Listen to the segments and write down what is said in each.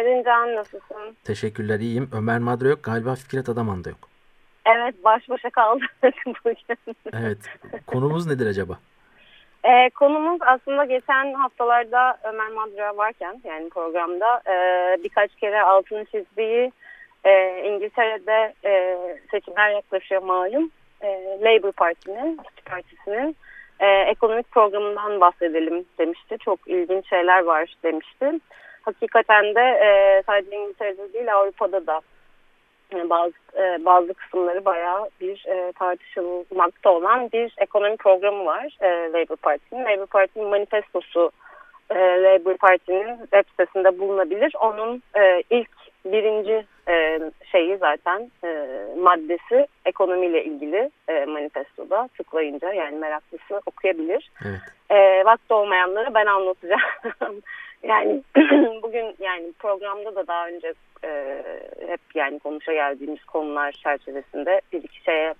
Günaydın Can, nasılsın? Teşekkürler, iyiyim. Ömer Madra yok, galiba Fikret Adaman da yok. Evet, baş başa kaldık bugün. Evet, konumuz nedir acaba? Ee, konumuz aslında geçen haftalarda Ömer Madra varken yani programda e, birkaç kere altını çizdiği e, İngiltere'de e, seçimler yaklaşıyor malum. E, Labour Parti'nin, Partisi'nin e, ekonomik programından bahsedelim demişti. Çok ilginç şeyler var demişti. Hakikaten de e, sadece İngiltere'de değil Avrupa'da da e, bazı e, bazı kısımları bayağı bir e, tartışılmakta olan bir ekonomi programı var e, Labour Parti'nin. Labour Parti'nin manifestosu e, Labour Parti'nin web sitesinde bulunabilir. Onun e, ilk birinci e, şeyi zaten e, maddesi ekonomiyle ilgili e, manifestoda tıklayınca yani meraklısı okuyabilir. Evet. E, vakti olmayanlara ben anlatacağım. yani bugün yani programda da daha önce e, hep yani konuşa geldiğimiz konular çerçevesinde bir iki şeye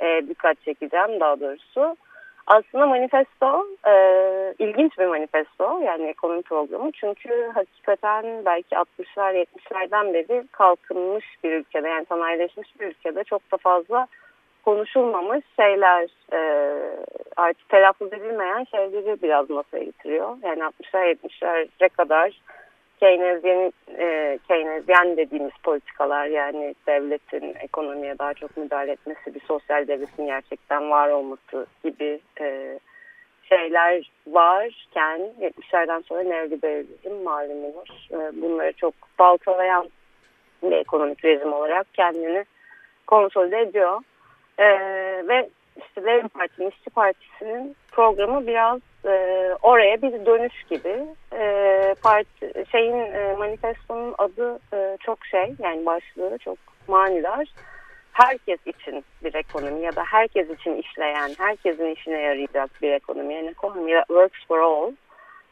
e, dikkat çekeceğim daha doğrusu. Aslında manifesto e, ilginç bir manifesto yani ekonomi programı çünkü hakikaten belki 60'lar 70'lerden beri kalkınmış bir ülkede yani sanayileşmiş bir ülkede çok da fazla konuşulmamış şeyler e, artık telaffuz edilmeyen şeyleri biraz masaya getiriyor. Yani 60'lar 70'lere kadar Keynesyen, e, Keynesyen dediğimiz politikalar yani devletin ekonomiye daha çok müdahale etmesi, bir sosyal devletin gerçekten var olması gibi e, şeyler varken 70'lerden sonra neoliberalizm malumunuz e, bunları çok baltalayan bir ekonomik rejim olarak kendini konsolide ediyor. E, ve işte Labour Parti'nin, İşçi Partisi'nin programı biraz e, oraya bir dönüş gibi. E, parti, şeyin e, manifestonun adı e, çok şey yani başlığı çok manidar. Herkes için bir ekonomi ya da herkes için işleyen, herkesin işine yarayacak bir ekonomi. Yani ekonomi works for all.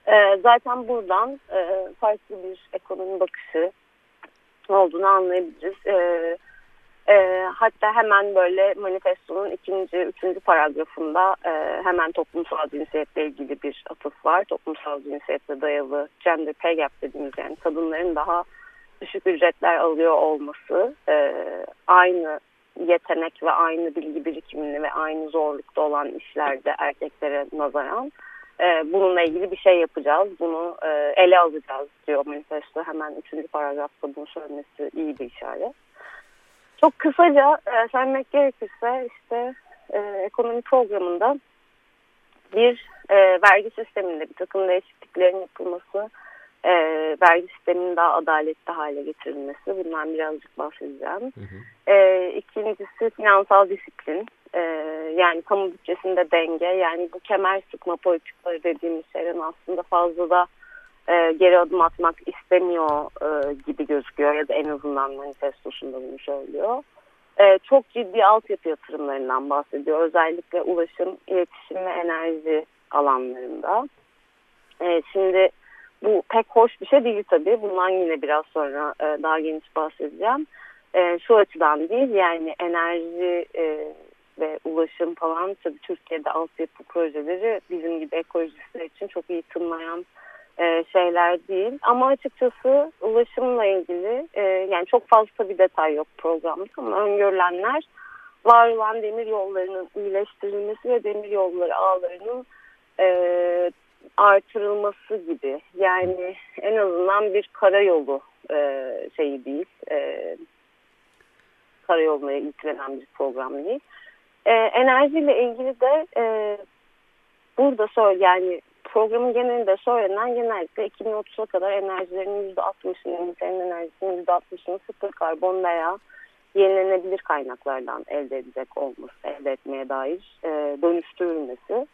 E, zaten buradan e, farklı bir ekonomi bakışı olduğunu anlayabiliriz. E, hatta hemen böyle manifestonun ikinci, üçüncü paragrafında e, hemen toplumsal cinsiyetle ilgili bir atıf var. Toplumsal cinsiyetle dayalı gender pay gap dediğimiz yani kadınların daha düşük ücretler alıyor olması, e, aynı yetenek ve aynı bilgi birikimini ve aynı zorlukta olan işlerde erkeklere nazaran e, bununla ilgili bir şey yapacağız. Bunu e, ele alacağız diyor manifesto. Hemen üçüncü paragrafta bunu söylemesi iyi bir işaret. Çok kısaca e, söylemek gerekirse işte e, ekonomi programında bir e, vergi sisteminde bir takım değişikliklerin yapılması, e, vergi sisteminin daha adaletli hale getirilmesi bundan birazcık bahsedeceğim. Hı hı. E, ikincisi finansal disiplin. E, yani kamu bütçesinde denge yani bu kemer sıkma politikaları dediğimiz şeylerin aslında fazla da e, geri adım atmak istemiyor e, gibi gözüküyor ya da en azından manifestosunda bunu söylüyor. E, çok ciddi altyapı yatırımlarından bahsediyor. Özellikle ulaşım, iletişim ve enerji alanlarında. E, şimdi bu pek hoş bir şey değil tabii. Bundan yine biraz sonra e, daha geniş bahsedeceğim. E, şu açıdan değil yani enerji e, ve ulaşım falan tabii Türkiye'de altyapı projeleri bizim gibi ekolojistler için çok iyi tınlayan e, şeyler değil. Ama açıkçası ulaşımla ilgili e, yani çok fazla bir detay yok programda ama öngörülenler var olan demir yollarının iyileştirilmesi ve demir yolları ağlarının e, artırılması gibi. Yani en azından bir karayolu e, şeyi değil. E, karayoluna ilgilenen bir program değil. E, enerjiyle ilgili de e, burada söyle yani programın genelinde söylenen genellikle 2030'a kadar enerjilerin %60'ını, İngiltere'nin enerjisinin %60'ını sıfır karbon veya yenilenebilir kaynaklardan elde edecek olması, elde etmeye dair e, dönüştürülmesi.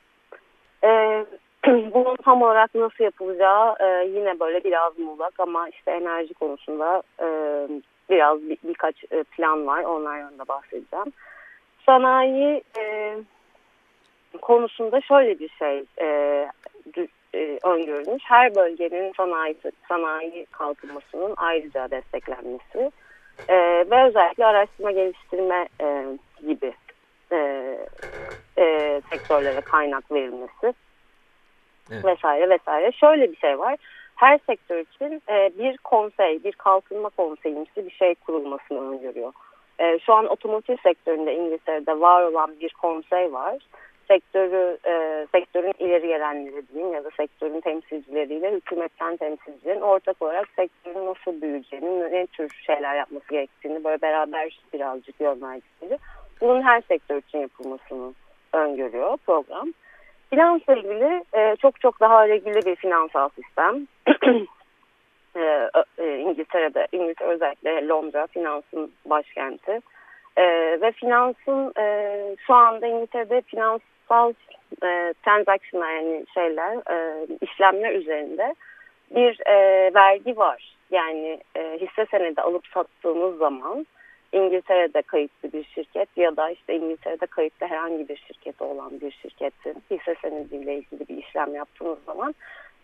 E, bunun tam olarak nasıl yapılacağı e, yine böyle biraz muğlak ama işte enerji konusunda e, biraz bir, birkaç e, plan var. Onlardan da bahsedeceğim. Sanayi e, konusunda şöyle bir şey e, e, öngörülmüş. Her bölgenin sanayi, sanayi kalkınmasının ayrıca desteklenmesi e, ve özellikle araştırma geliştirme e, gibi e, e, sektörlere kaynak verilmesi evet. vesaire vesaire. Şöyle bir şey var. Her sektör için e, bir konsey, bir kalkınma konseyimsi bir şey kurulmasını öngörüyor. E, şu an otomotiv sektöründe İngiltere'de var olan bir konsey var sektörü e, sektörün ileri gelenleri diyeyim ya da sektörün temsilcileriyle hükümetten temsilcilerin ortak olarak sektörün nasıl büyüyeceğini, ne tür şeyler yapması gerektiğini böyle beraber birazcık yönlendikleri bunun her sektör için yapılmasını öngörüyor program. Finansla ilgili e, çok çok daha regüle bir finansal sistem. e, e, İngiltere'de, İngiltere özellikle Londra finansın başkenti. E, ve finansın e, şu anda İngiltere'de finans finansal e, transactionlar yani şeyler e, işlemler üzerinde bir e, vergi var. Yani e, hisse senedi alıp sattığınız zaman İngiltere'de kayıtlı bir şirket ya da işte İngiltere'de kayıtlı herhangi bir şirketi olan bir şirketin hisse senediyle ilgili bir işlem yaptığınız zaman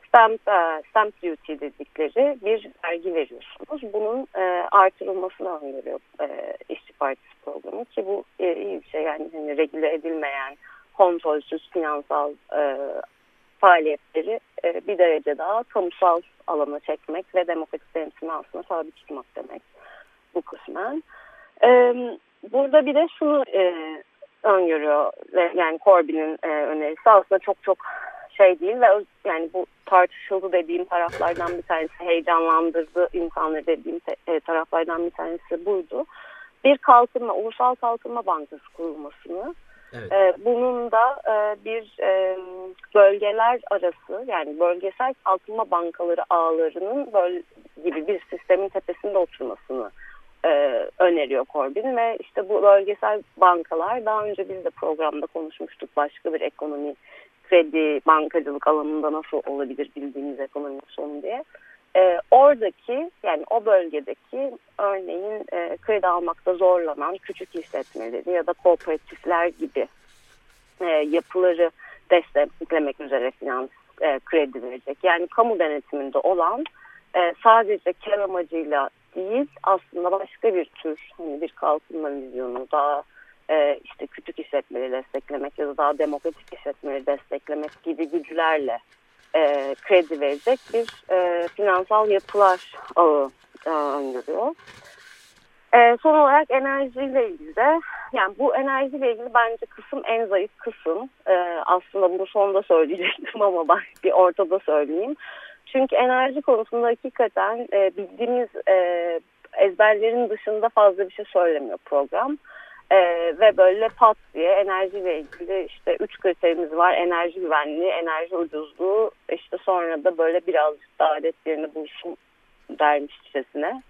stamp, e, stamp duty dedikleri bir vergi veriyorsunuz. Bunun e, artırılmasını öngörüyor e, işçi partisi programı ki bu e, iyi bir şey yani hani regüle edilmeyen kontrolsüz finansal e, faaliyetleri e, bir derece daha kamusal alana çekmek ve demokratik denetimine aslında sabit tutmak demek bu kısmen. E, burada bir de şunu e, öngörüyor yani Corbyn'in e, önerisi aslında çok çok şey değil ve yani bu tartışıldı dediğim taraflardan bir tanesi heyecanlandırdı insanları dediğim e, taraflardan bir tanesi buydu. Bir kalkınma, ulusal kalkınma bankası kurulmasını Evet. E, bunun da e, bir e, bölgeler arası yani bölgesel kalkınma bankaları ağlarının böyle gibi bir sistemin tepesinde oturmasını e, öneriyor Corbyn ve işte bu bölgesel bankalar daha önce biz de programda konuşmuştuk başka bir ekonomi kredi bankacılık alanında nasıl olabilir bildiğimiz ekonomi sonu diye e, oradaki yani o bölgedeki örneğin e, kredi almakta zorlanan küçük işletmeleri ya da kooperatifler gibi e, yapıları desteklemek üzere finans e, kredi verecek. Yani kamu denetiminde olan e, sadece kar amacıyla değil aslında başka bir tür hani bir kalkınma vizyonu daha e, işte küçük işletmeleri desteklemek ya da daha demokratik işletmeleri desteklemek gibi güçlerle e, kredi verecek bir e, finansal yapılar ağı e, öngörüyor. E, son olarak enerjiyle ilgili de yani bu enerjiyle ilgili bence kısım en zayıf kısım. E, aslında bunu sonunda söyleyecektim ama ben bir ortada söyleyeyim. Çünkü enerji konusunda hakikaten e, bildiğimiz e, ezberlerin dışında fazla bir şey söylemiyor program. Ee, ve böyle pat diye enerjiyle ilgili işte üç kriterimiz var. Enerji güvenliği, enerji ucuzluğu, işte sonra da böyle birazcık daha adetlerini bulsun dermişçesine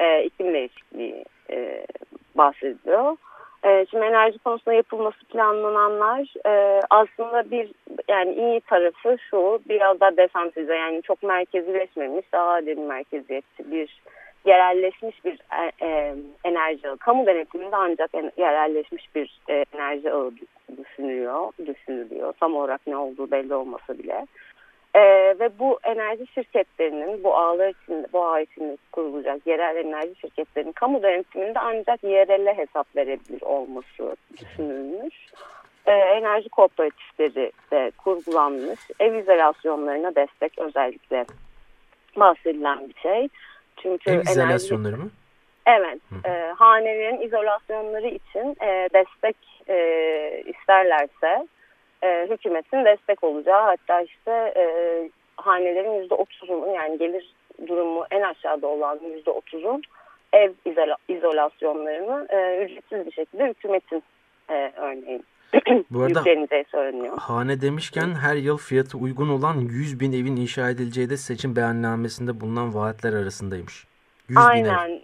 e, iklim değişikliği e, bahsediliyor. E, şimdi enerji konusunda yapılması planlananlar e, aslında bir yani iyi tarafı şu biraz daha desantrize yani çok merkezileşmemiş daha adil merkeziyetçi bir yerelleşmiş bir e, e, enerji ağı. Kamu denetiminde ancak yerelleşmiş bir e, enerji ağı düşünülüyor, düşünülüyor. Tam olarak ne olduğu belli olmasa bile. E, ve bu enerji şirketlerinin bu ağlar için, bu ağ için kurulacak yerel enerji şirketlerinin kamu denetiminde ancak yerelle hesap verebilir olması düşünülmüş. E, enerji kooperatifleri de kurgulanmış. Ev izolasyonlarına destek özellikle bahsedilen bir şey. Çünkü Ev izolasyonları mı? Evet. E, hanelerin izolasyonları için e, destek e, isterlerse e, hükümetin destek olacağı hatta işte e, hanelerin yüzde otuzunun yani gelir durumu en aşağıda olan yüzde otuzun ev izola, izolasyonlarını e, ücretsiz bir şekilde hükümetin e, örneğin Bu arada söyleniyor. hane demişken her yıl fiyatı uygun olan 100 bin evin inşa edileceği de seçim beyannamesinde bulunan vaatler arasındaymış. 100 aynen. Bin ev.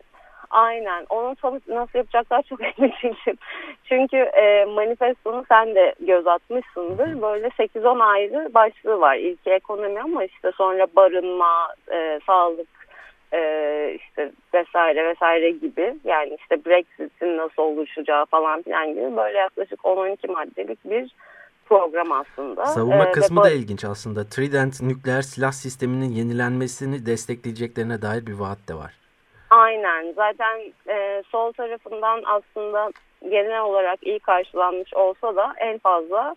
Aynen. Onun tam nasıl yapacaklar çok emin değilim. Çünkü e, manifestonu sen de göz atmışsındır. Böyle 8-10 ayrı başlığı var. İlki ekonomi ama işte sonra barınma, e, sağlık, e, işte vesaire vesaire gibi yani işte Brexit'in nasıl oluşacağı falan filan gibi böyle yaklaşık 10-12 maddelik bir program aslında. Savunma Ee, kısmı da ilginç aslında. Trident nükleer silah sisteminin yenilenmesini destekleyeceklerine dair bir vaat de var. Aynen zaten e, sol tarafından aslında genel olarak iyi karşılanmış olsa da en fazla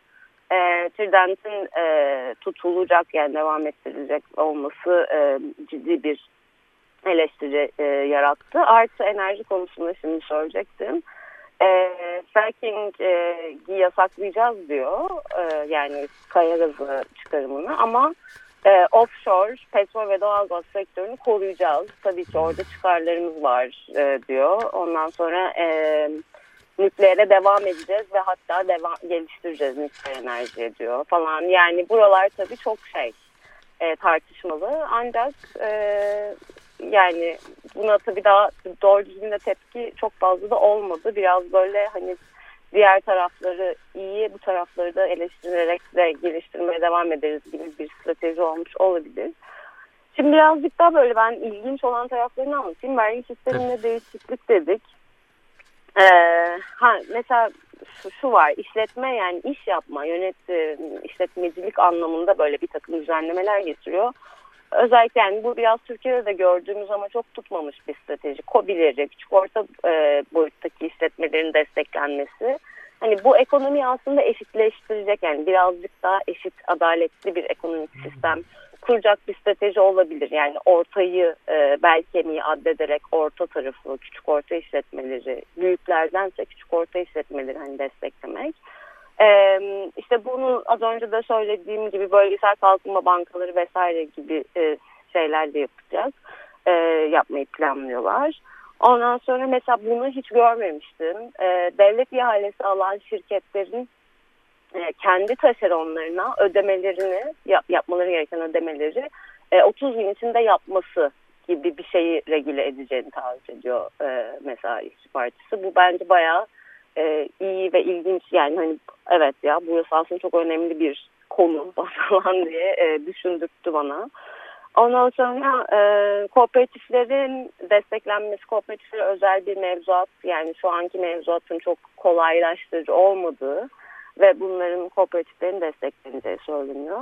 e, Trident'in e, tutulacak yani devam ettirilecek olması e, ciddi bir eleştiri e, yarattı. Artı enerji konusunda şimdi söyleyecektim. E, fracking'i yasaklayacağız diyor. E, yani kaya gazı çıkarımını ama e, offshore petrol ve doğalgaz sektörünü koruyacağız. Tabii ki orada çıkarlarımız var e, diyor. Ondan sonra e, nükleere devam edeceğiz ve hatta devam geliştireceğiz nükleer enerjiye diyor falan. Yani buralar tabii çok şey e, tartışmalı. Ancak e, yani buna tabii daha doğru düzgün de tepki çok fazla da olmadı. Biraz böyle hani diğer tarafları iyi bu tarafları da eleştirerek de geliştirmeye devam ederiz gibi bir strateji olmuş olabilir. Şimdi birazcık daha böyle ben ilginç olan taraflarını anlatayım. Vergi sisteminde değişiklik dedik. Ee, ha, mesela şu, şu var işletme yani iş yapma yönet işletmecilik anlamında böyle bir takım düzenlemeler getiriyor. Özellikle yani bu biraz Türkiye'de de gördüğümüz ama çok tutmamış bir strateji. COBİ'leri, küçük orta e, boyuttaki işletmelerin desteklenmesi. Hani bu ekonomiyi aslında eşitleştirecek yani birazcık daha eşit, adaletli bir ekonomik sistem kuracak bir strateji olabilir. Yani ortayı e, bel kemiği addederek orta tarafı, küçük orta işletmeleri, büyüklerdense küçük orta işletmeleri hani desteklemek. Ee, işte bunu az önce de söylediğim gibi bölgesel kalkınma bankaları vesaire gibi e. E, yapmayı planlıyorlar. Ondan sonra mesela bunu hiç görmemiştim. Devlet ihalesi alan şirketlerin kendi taşeronlarına ödemelerini yap, yapmaları gereken ödemeleri e, 30 gün içinde yapması gibi bir şeyi regüle edeceğini taahhüt ediyor e, mesela İşçi Partisi. Bu bence bayağı e, iyi ve ilginç yani hani evet ya burası aslında çok önemli bir konu falan diye e, düşündürttü bana. Ondan sonra e, kooperatiflerin desteklenmesi, kooperatiflere özel bir mevzuat yani şu anki mevzuatın çok kolaylaştırıcı olmadığı ve bunların kooperatiflerin destekleneceği söyleniyor.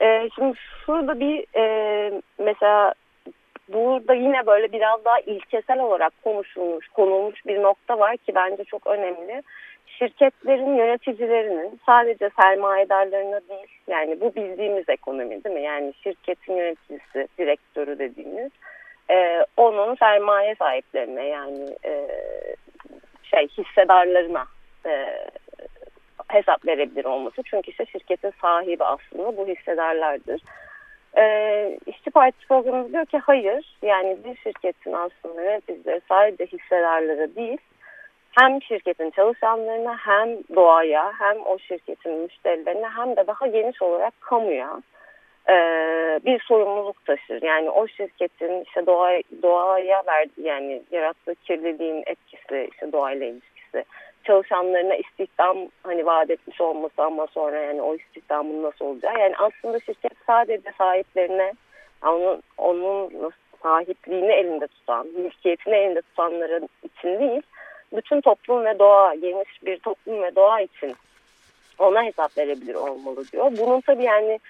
E, şimdi şurada bir e, mesela burada yine böyle biraz daha ilkesel olarak konuşulmuş, konulmuş bir nokta var ki bence çok önemli. Şirketlerin yöneticilerinin sadece sermayedarlarına değil, yani bu bildiğimiz ekonomi değil mi? Yani şirketin yöneticisi, direktörü dediğimiz, e, onun sermaye sahiplerine yani e, şey hissedarlarına e, hesap verebilir olması. Çünkü işte şirketin sahibi aslında bu hissedarlardır. Ee, İşçi Partisi programı diyor ki hayır yani bir şirketin aslında yöneticileri sadece hissedarları değil hem şirketin çalışanlarına hem doğaya hem o şirketin müşterilerine hem de daha geniş olarak kamuya e, bir sorumluluk taşır. Yani o şirketin işte doğa, doğaya verdiği yani yarattığı kirliliğin etkisi işte doğayla ilişkisi çalışanlarına istihdam hani vaat etmiş olması ama sonra yani o istihdamın nasıl olacağı. Yani aslında şirket sadece sahiplerine onun, onun sahipliğini elinde tutan, mülkiyetini elinde tutanların için değil, bütün toplum ve doğa, geniş bir toplum ve doğa için ona hesap verebilir olmalı diyor. Bunun tabii yani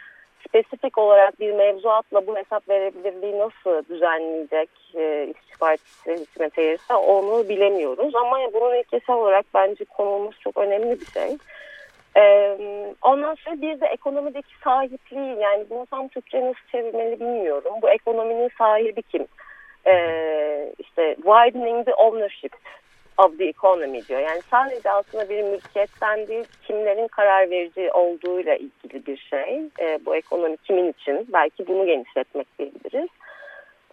spesifik olarak bir mevzuatla bu hesap verebilirliği nasıl düzenleyecek e, İşçi Partisi hizmet verirse onu bilemiyoruz. Ama bunun ilkesel olarak bence konumuz çok önemli bir şey. Ee, ondan sonra bir de ekonomideki sahipliği yani bunu tam Türkçe nasıl çevirmeli bilmiyorum. Bu ekonominin sahibi kim? Ee, işte widening the ownership of the economy diyor. Yani sadece aslında bir mülkiyetten değil kimlerin karar verici olduğuyla ilgili bir şey. E, bu ekonomi kimin için? Belki bunu genişletmek diyebiliriz.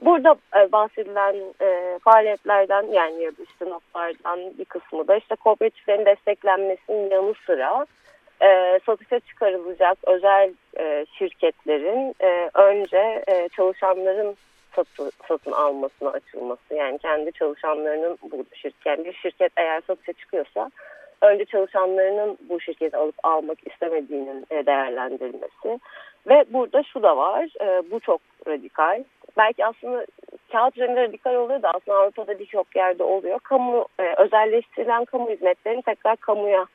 Burada e, bahsedilen e, faaliyetlerden yani ya işte notlardan bir kısmı da işte kooperatiflerin desteklenmesinin yanı sıra e, satışa çıkarılacak özel e, şirketlerin e, önce e, çalışanların satı, satın almasına açılması. Yani kendi çalışanlarının bu şirket, yani bir şirket eğer satışa çıkıyorsa önce çalışanlarının bu şirketi alıp almak istemediğinin e, değerlendirilmesi. Ve burada şu da var, e, bu çok radikal. Belki aslında kağıt üzerinde radikal oluyor da aslında Avrupa'da birçok yerde oluyor. Kamu e, özelleştirilen kamu hizmetlerinin tekrar kamuya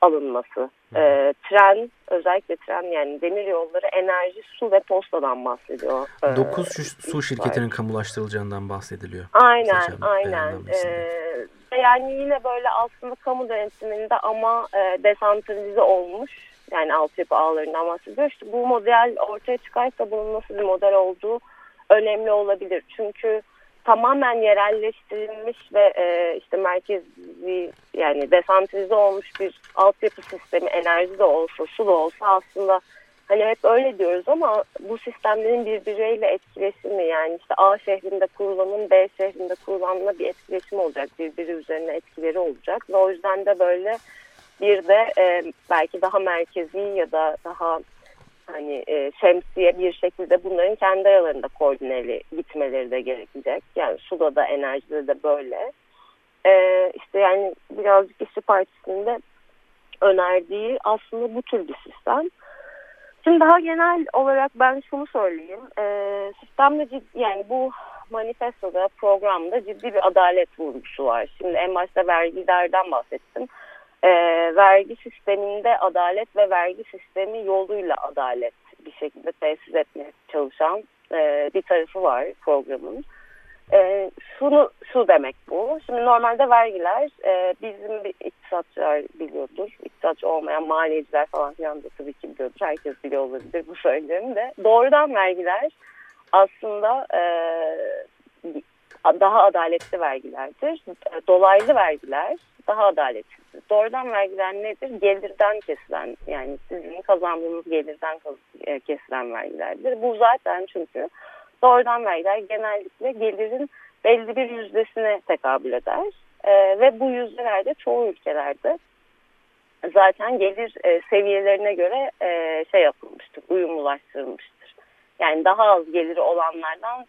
alınması. E, tren, özellikle tren yani demir yolları, enerji, su ve postadan bahsediyor. E, 9 su şirketinin kamulaştırılacağından bahsediliyor. Aynen, aynen. Ee, yani yine böyle aslında kamu denetiminde ama e, desantralize olmuş. Yani altyapı ağlarından bahsediyor. İşte bu model ortaya çıkarsa bunun nasıl bir model olduğu önemli olabilir. Çünkü tamamen yerelleştirilmiş ve e, işte merkezi yani desantralize olmuş bir altyapı sistemi enerji de olsa su da olsa aslında hani hep öyle diyoruz ama bu sistemlerin birbiriyle etkileşimi yani işte A şehrinde kurulanın B şehrinde kurulanla bir etkileşim olacak birbiri üzerine etkileri olacak ve o yüzden de böyle bir de e, belki daha merkezi ya da daha hani e, şemsiye bir şekilde bunların kendi aralarında koordineli gitmeleri de gerekecek. Yani suda da enerjide de böyle. E, işte yani birazcık İşçi Partisi'nde önerdiği aslında bu tür bir sistem. Şimdi daha genel olarak ben şunu söyleyeyim. E, sistemde ciddi, yani bu manifestoda, programda ciddi bir adalet vurgusu var. Şimdi en başta vergilerden bahsettim e, vergi sisteminde adalet ve vergi sistemi yoluyla adalet bir şekilde tesis etmeye çalışan e, bir tarafı var programın. E, şunu şu demek bu. Şimdi normalde vergiler e, bizim bir iktisatçılar biliyordur. İktisatçı olmayan maliyeciler falan filan da tabii ki biliyordur. Herkes biliyor olabilir bu söylemi de. Doğrudan vergiler aslında e, daha adaletli vergilerdir. Dolaylı vergiler daha adaletsizdir. Doğrudan vergiler nedir? Gelirden kesilen yani sizin kazandığınız gelirden e, kesilen vergilerdir. Bu zaten çünkü doğrudan vergiler genellikle gelirin belli bir yüzdesine tekabül eder. Ee, ve bu yüzdelerde çoğu ülkelerde zaten gelir e, seviyelerine göre e, şey yapılmıştır, uyumlulaştırılmıştır. Yani daha az geliri olanlardan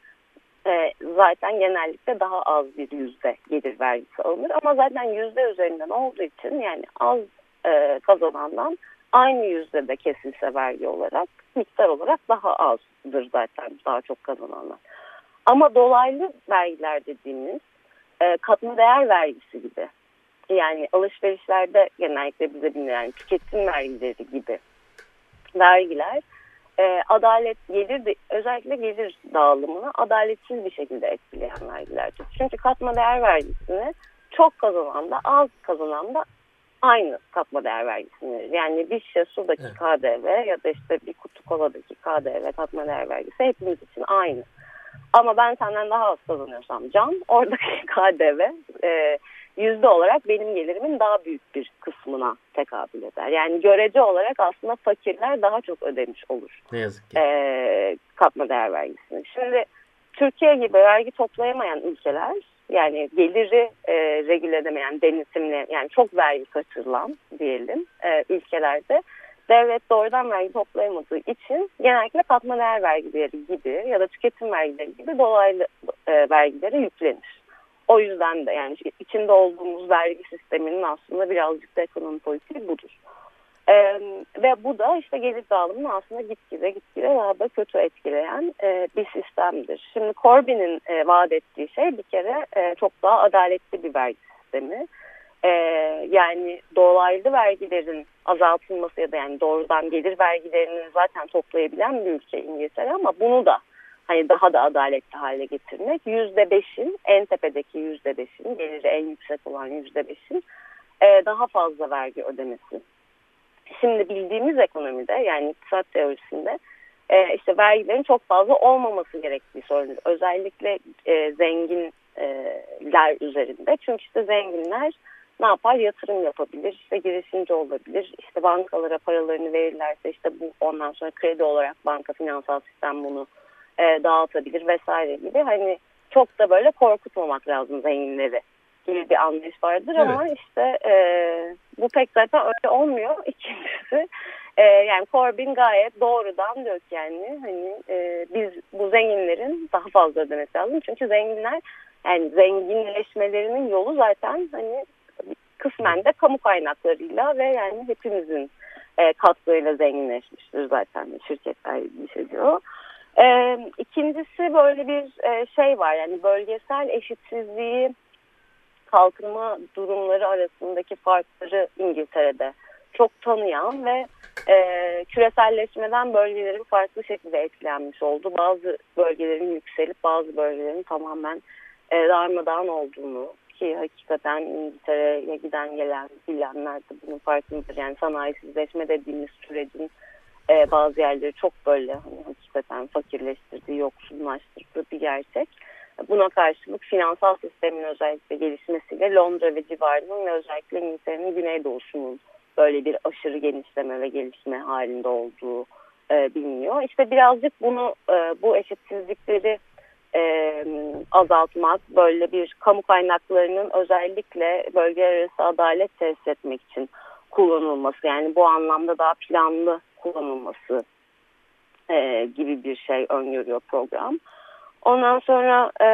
e, zaten genellikle daha az bir yüzde gelir vergisi alınır. Ama zaten yüzde üzerinden olduğu için yani az e, kazanandan aynı yüzdede kesilse vergi olarak miktar olarak daha azdır zaten daha çok kazananlar. Ama dolaylı vergiler dediğimiz e, katma değer vergisi gibi yani alışverişlerde genellikle bize bilinen tüketim vergileri gibi vergiler e, adalet gelir özellikle gelir dağılımını adaletsiz bir şekilde etkileyen vergilerdir. Çünkü katma değer vergisini çok kazanan da az kazanan da aynı katma değer vergisini verir. Yani bir şişe sudaki evet. KDV ya da işte bir kutu koladaki KDV katma değer vergisi hepimiz için aynı. Ama ben senden daha az kazanıyorsam can oradaki KDV e, yüzde olarak benim gelirimin daha büyük bir kısmına tekabül eder. Yani görece olarak aslında fakirler daha çok ödemiş olur. Ne yazık ki. E, katma değer vergisini. Şimdi Türkiye gibi vergi toplayamayan ülkeler yani geliri e, regüle edemeyen, denetimli yani çok vergi kaçırılan diyelim e, ülkelerde devlet doğrudan vergi toplayamadığı için genellikle katma değer vergileri gibi ya da tüketim vergileri gibi dolaylı e, vergilere yüklenir. O yüzden de yani içinde olduğumuz vergi sisteminin aslında birazcık da ekonomi politiği budur. Ee, ve bu da işte gelir dağılımını aslında gitgide gitgide daha da kötü etkileyen e, bir sistemdir. Şimdi Corbyn'in e, vaat ettiği şey bir kere e, çok daha adaletli bir vergi sistemi. E, yani dolaylı vergilerin azaltılması ya da yani doğrudan gelir vergilerini zaten toplayabilen bir ülke İngiltere ama bunu da hani daha da adaletli hale getirmek. Yüzde beşin en tepedeki yüzde beşin geliri en yüksek olan yüzde beşin e, daha fazla vergi ödemesi. Şimdi bildiğimiz ekonomide yani iktisat teorisinde e, işte vergilerin çok fazla olmaması gerektiği söylenir. Özellikle e, zenginler üzerinde. Çünkü işte zenginler ne yapar? Yatırım yapabilir, işte girişimci olabilir, işte bankalara paralarını verirlerse işte bu ondan sonra kredi olarak banka finansal sistem bunu e, dağıtabilir vesaire gibi hani çok da böyle korkutmamak lazım zenginleri gibi bir anlayış vardır evet. ama işte e, bu pek zaten öyle olmuyor. İkincisi e, yani Corbyn gayet doğrudan diyor ki yani hani e, biz bu zenginlerin daha fazla ödemesi lazım. Çünkü zenginler yani zenginleşmelerinin yolu zaten hani kısmen de kamu kaynaklarıyla ve yani hepimizin e, katkıyla zenginleşmiştir zaten şirketler bir şey diyor. E, ikincisi böyle bir e, şey var yani bölgesel eşitsizliği kalkınma durumları arasındaki farkları İngiltere'de çok tanıyan ve e, küreselleşmeden bölgelerin farklı şekilde etkilenmiş oldu. Bazı bölgelerin yükselip bazı bölgelerin tamamen e, darmadağın olduğunu ki hakikaten İngiltere'ye giden gelen bilenler de bunun farkındadır. Yani sanayisizleşme dediğimiz sürecin e, bazı yerleri çok böyle hani hakikaten fakirleştirdiği, yoksullaştırdığı bir gerçek. Buna karşılık finansal sistemin özellikle gelişmesiyle Londra ve civarının ve özellikle İngiltere'nin güneydoğusunun böyle bir aşırı genişleme ve gelişme halinde olduğu e, biliniyor. İşte birazcık bunu e, bu eşitsizlikleri e, azaltmak, böyle bir kamu kaynaklarının özellikle bölge arası adalet tesis etmek için kullanılması yani bu anlamda daha planlı kullanılması e, gibi bir şey öngörüyor program. Ondan sonra e,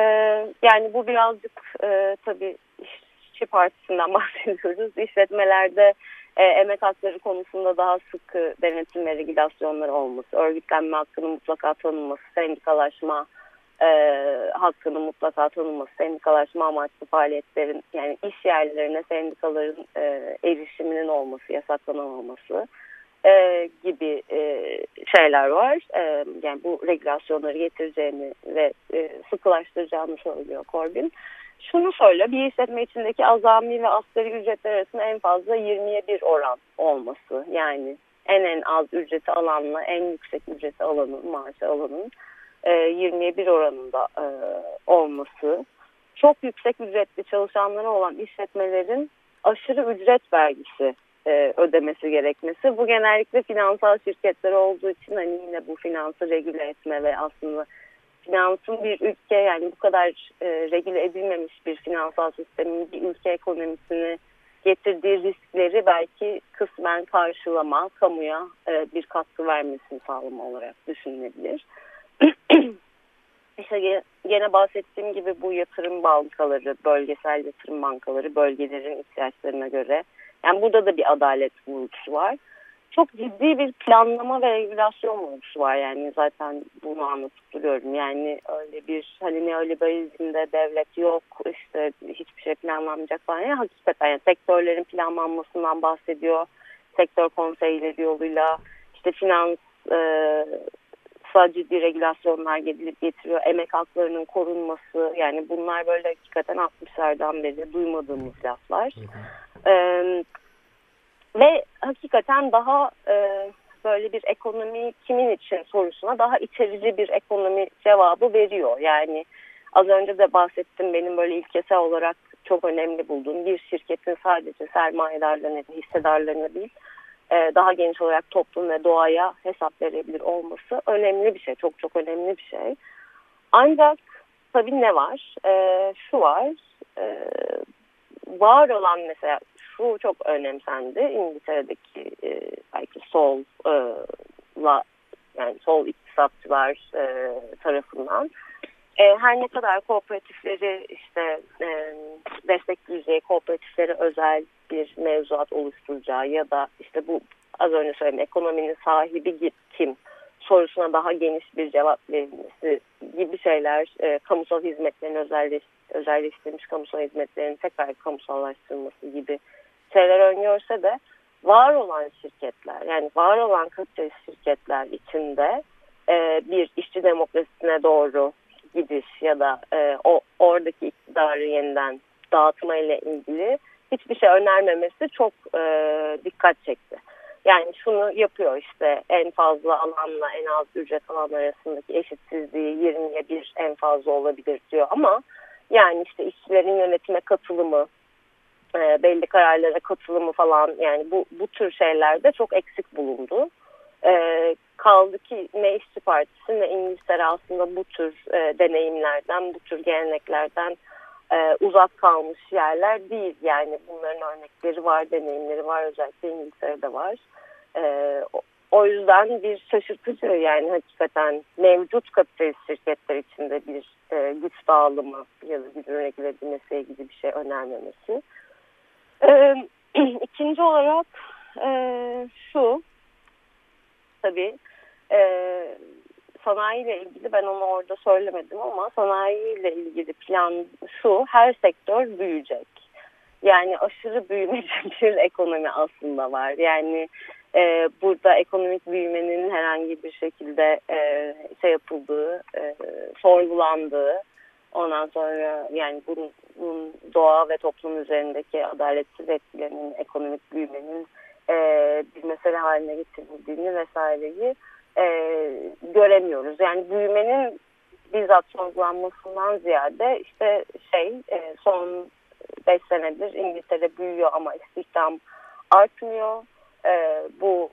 yani bu birazcık e, tabii işçi partisinden bahsediyoruz. İşletmelerde e, emek hakları konusunda daha sıkı denetim ve regülasyonları olması, örgütlenme hakkının mutlaka tanınması, sendikalaşma e, hakkının mutlaka tanınması, sendikalaşma amaçlı faaliyetlerin yani iş yerlerine sendikaların e, erişiminin olması, yasaklanamaması e, gibi e, şeyler var. E, yani bu regülasyonları getireceğini ve e, sıkılaştıracağını söylüyor Corbyn. Şunu söyle, bir işletme içindeki azami ve asgari ücretler arasında en fazla 20'ye bir oran olması. Yani en en az ücreti alanla en yüksek ücreti alanın, maaşı alanın e, 20'ye bir oranında e, olması. Çok yüksek ücretli çalışanları olan işletmelerin aşırı ücret vergisi e, ödemesi gerekmesi. Bu genellikle finansal şirketler olduğu için hani yine bu finansı regüle etme ve aslında finansın bir ülke yani bu kadar e, regüle edilmemiş bir finansal sistemin bir ülke ekonomisini getirdiği riskleri belki kısmen karşılama, kamuya e, bir katkı vermesini sağlama olarak düşünülebilir. İşte gene bahsettiğim gibi bu yatırım bankaları, bölgesel yatırım bankaları bölgelerin ihtiyaçlarına göre. Yani burada da bir adalet vurgusu var çok ciddi bir planlama ve regülasyon vurgusu var yani zaten bunu anlatıp duruyorum. Yani öyle bir hani neoliberalizmde devlet yok işte hiçbir şey planlanmayacak falan. Yani hakikaten yani sektörlerin planlanmasından bahsediyor. Sektör konseyleri yoluyla işte finans e, ciddi regülasyonlar gelip getiriyor. Emek haklarının korunması yani bunlar böyle hakikaten 60'lardan beri duymadığımız laflar. Hı. Ve hakikaten daha e, böyle bir ekonomi kimin için sorusuna daha içerici bir ekonomi cevabı veriyor. Yani az önce de bahsettim benim böyle ilkesel olarak çok önemli bulduğum bir şirketin sadece sermayedarlarına, hissedarlarına değil daha geniş olarak toplum ve doğaya hesap verebilir olması önemli bir şey. Çok çok önemli bir şey. Ancak tabii ne var? E, şu var. E, var olan mesela şu çok önemsendi. İngiltere'deki e, belki sol'la e, yani sol iktisatçılar e, tarafından e, her ne kadar kooperatifleri işte e, destekleyeceği kooperatiflere özel bir mevzuat oluşturacağı ya da işte bu az önce söyledim ekonominin sahibi kim sorusuna daha geniş bir cevap verilmesi gibi şeyler e, kamusal hizmetlerin özelleş, özelleştirilmiş kamusal hizmetlerin tekrar kamusallaştırılması gibi şeyler öngörse de var olan şirketler yani var olan kapitalist şirketler içinde e, bir işçi demokrasisine doğru gidiş ya da e, o oradaki iktidarı yeniden dağıtma ile ilgili hiçbir şey önermemesi çok e, dikkat çekti. Yani şunu yapıyor işte en fazla alanla en az ücret alan arasındaki eşitsizliği 20'ye bir en fazla olabilir diyor ama yani işte işçilerin yönetime katılımı e, belli kararlara katılımı falan yani bu, bu tür şeylerde çok eksik bulundu. E, kaldı ki ne Partisi ne İngiltere aslında bu tür e, deneyimlerden, bu tür geleneklerden e, uzak kalmış yerler değil. Yani bunların örnekleri var, deneyimleri var. Özellikle İngiltere'de var. E, o, yüzden bir şaşırtıcı yani hakikaten mevcut kapitalist şirketler içinde bir e, güç dağılımı ya da gücün regüle edilmesiyle ilgili bir şey önermemesi. Ee, ikinci olarak e, şu tabii e, sanayi ile ilgili ben onu orada söylemedim ama sanayi ile ilgili plan şu her sektör büyüyecek. Yani aşırı büyümeci bir ekonomi aslında var. Yani e, burada ekonomik büyümenin herhangi bir şekilde e, şey yapıldığı, e, sorgulandığı, ondan sonra yani bunun, bunun doğa ve toplum üzerindeki adaletsiz etkilerinin ekonomik büyümenin e, bir mesele haline getirildiğini vesaireyi e, göremiyoruz. Yani büyümenin bizzat sorgulanmasından ziyade işte şey e, son 5 senedir İngiltere büyüyor ama istihdam artmıyor. E, bu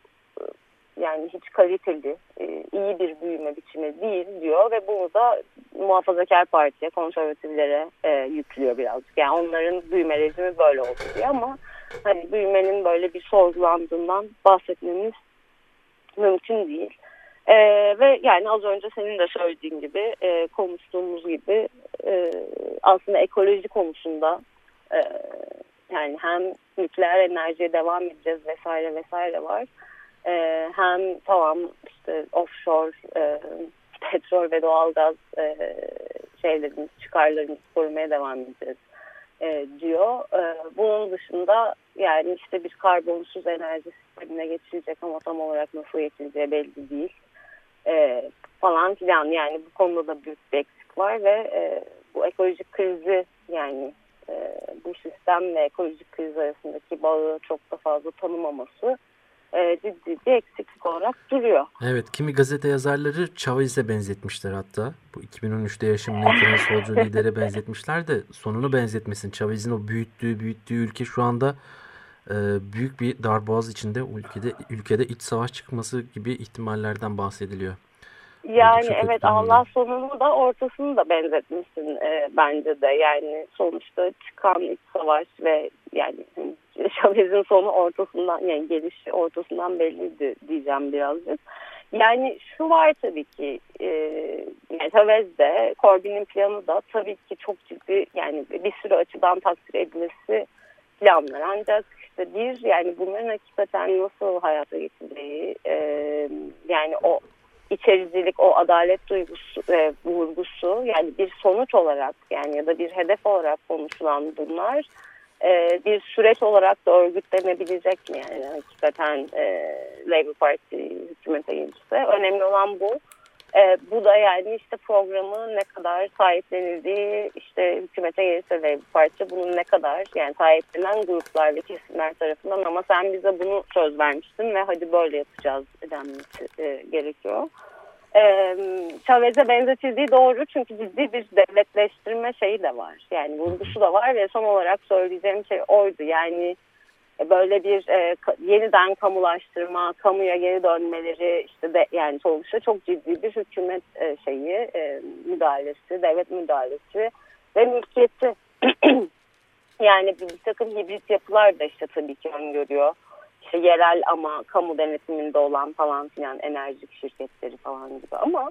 yani hiç kaliteli, e, iyi bir büyüme biçimi değil diyor ve bunu da muhafazakar partiye, konservatiflere e, yüklüyor birazcık. Yani onların büyüme rejimi böyle oldu diyor ama hani büyümenin böyle bir sorgulandığından bahsetmemiz mümkün değil. E, ve yani az önce senin de söylediğin gibi e, konuştuğumuz gibi e, aslında ekoloji konusunda e, yani hem nükleer enerjiye devam edeceğiz vesaire vesaire var. E, hem tamam işte offshore e, petrol ve doğalgaz e, şeylerimiz, çıkarlarımızı korumaya devam edeceğiz e, diyor. E, bunun dışında yani işte bir karbonsuz enerji sistemine geçilecek ama tam olarak nasıl geçileceği belli değil. E, falan filan yani bu konuda da büyük bir eksik var ve e, bu ekolojik krizi yani e, bu sistem ve ekolojik kriz arasındaki bağı çok da fazla tanımaması e, ciddi bir eksiklik olarak duruyor. Evet, kimi gazete yazarları Chavez'e benzetmişler hatta. Bu 2013'te yaşamını yitiren solcu lidere benzetmişler de sonunu benzetmesin. Chavez'in o büyüttüğü büyüttüğü ülke şu anda e, büyük bir darboğaz içinde ülkede ülkede iç savaş çıkması gibi ihtimallerden bahsediliyor. Yani evet Allah sonunu da ortasını da benzetmişsin e, bence de. Yani sonuçta çıkan iç savaş ve yani Chavez'in sonu ortasından yani gelişi ortasından belliydi diyeceğim birazcık. Yani şu var tabii ki e, yani Chavez'de Corbyn'in planı da tabii ki çok ciddi yani bir sürü açıdan takdir edilmesi planlar. Ancak işte bir yani bunların hakikaten nasıl hayata geçeceği e, yani o içericilik, o adalet duygusu, e, vurgusu yani bir sonuç olarak yani ya da bir hedef olarak konuşulan bunlar e, bir süreç olarak da örgütlenebilecek mi yani hakikaten e, Labour Party hükümete gelirse. Önemli olan bu. E, bu da yani işte programı ne kadar sahiplenildiği işte hükümete gelirse Labour Parti bunun ne kadar yani sahiplenen gruplar ve kesimler tarafından ama sen bize bunu söz vermiştin ve hadi böyle yapacağız denmesi e, gerekiyor. E, Chavez'e benzetildiği doğru çünkü ciddi bir devletleştirme şeyi de var. Yani vurgusu da var ve son olarak söyleyeceğim şey oydu. Yani böyle bir e, yeniden kamulaştırma, kamuya geri dönmeleri işte de yani sonuçta çok ciddi bir hükümet e, şeyi e, müdahalesi, devlet müdahalesi ve mülkiyeti yani bir, takım hibrit yapılar da işte tabii ki öngörüyor. İşte yerel ama kamu denetiminde olan falan filan enerjik şirketleri falan gibi ama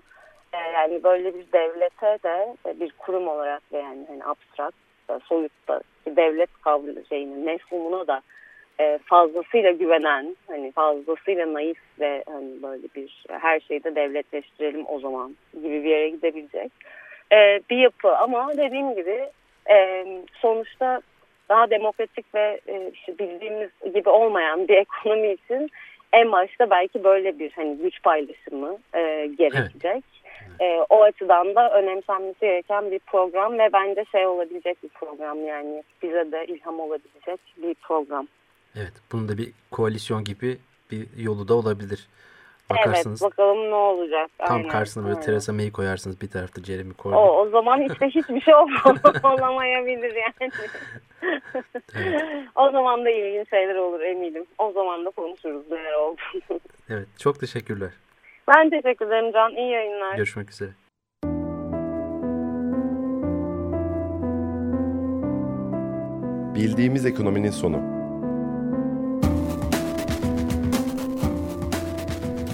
e, yani böyle bir devlete de e, bir kurum olarak ve yani hani abstrakt soyutta devlet kavramı şeyinin mefhumuna da e, fazlasıyla güvenen, hani fazlasıyla naif ve hani böyle bir her şeyde devletleştirelim o zaman gibi bir yere gidebilecek e, bir yapı. Ama dediğim gibi e, sonuçta daha demokratik ve işte bildiğimiz gibi olmayan bir ekonomi için en başta belki böyle bir hani güç paylaşımı gerekecek. Evet. E, o açıdan da önemsenmesi gereken bir program ve bence şey olabilecek bir program yani bize de ilham olabilecek bir program. Evet, bunun da bir koalisyon gibi bir yolu da olabilir. Bakarsınız, evet, bakalım ne olacak. Tam Aynen. karşısına böyle Aynen. Theresa May'i koyarsınız, bir tarafta Jeremy Corbyn. O, o zaman işte hiçbir şey olamayabilir yani. evet. O zaman da ilginç şeyler olur eminim. O zaman da konuşuruz neler oldu. evet, çok teşekkürler. Ben teşekkür ederim Can. İyi yayınlar. Görüşmek üzere. Bildiğimiz ekonominin sonu.